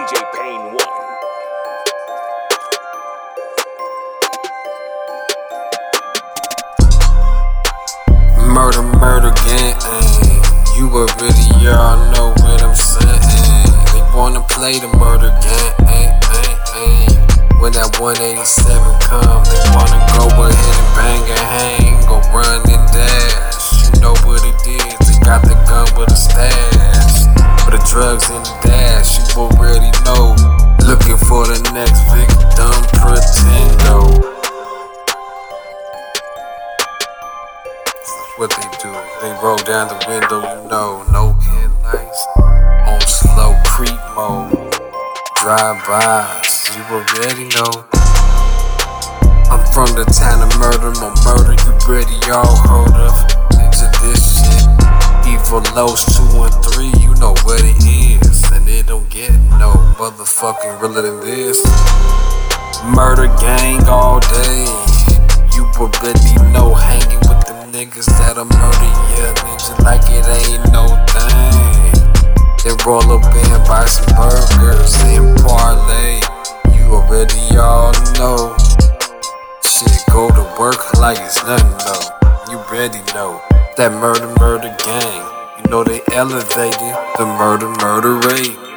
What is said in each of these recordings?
DJ Pain 1. Murder, murder gang. You already y'all know what I'm saying. They wanna play the murder gang. When that 187 come, they wanna go ahead and bang the dash. You already know. Looking for the next victim, pretendo. what they do. They roll down the window, you know, no headlights, on slow creep mode, drive-bys, you already know. I'm from the town of murder, more murder you ready all heard of. Into this shit, evil lows two and three, you know what it is, and don't get no motherfucking realer than this. Murder gang all day, you already know, hanging with the niggas that'll murder ya, nigga, like it ain't no thing. They roll up and buy some burgers and parlay. You already all know. Shit, go to work like it's nothing though. You already know that murder, murder gang. You know they elevated the murder, murder rate.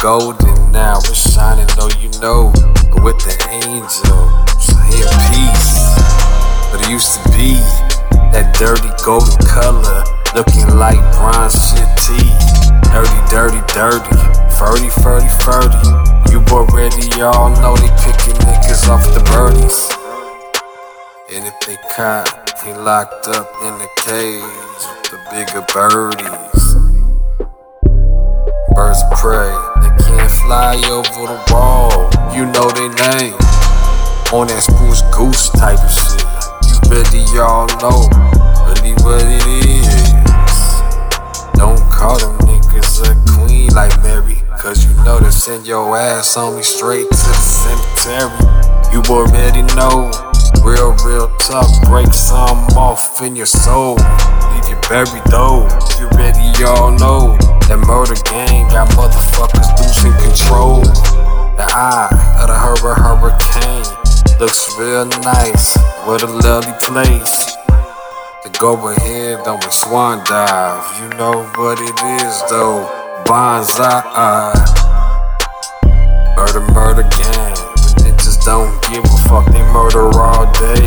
Golden now. It's shining though you know. But with the angels, here peace. But it used to be that dirty golden color, looking like bronze shit tea. Dirty, dirty, dirty. Furdy, furdy, furdy. You already all know they picking niggas off the birdies. And if they caught, he locked up in the cage with the bigger birdies. Birds of prey, fly over the wall. You know their name. On that spruce goose type of shit. You really y'all know really what it is. Don't call them niggas a queen like Mary. Cause you know they send your ass on me straight to the cemetery. You already know. Real, real talk, break some off in your soul. Leave you buried though. You ready, y'all know. That murder gang got real nice. What a lovely place. To go ahead on a swan dive. You know what it is though. Bonsai. Murder, murder gang. When niggas don't give a fuck, they murder all day.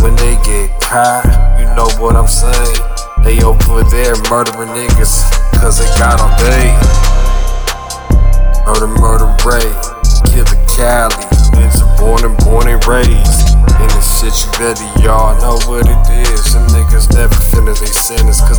When they get caught, you know what I'm saying. They over there murdering niggas, cause they got all day. Murder, murder, Ray. Killer Cali. Niggas born and born and raised. In this shit, you y'all know what it is. Them niggas never finish they sentence, cause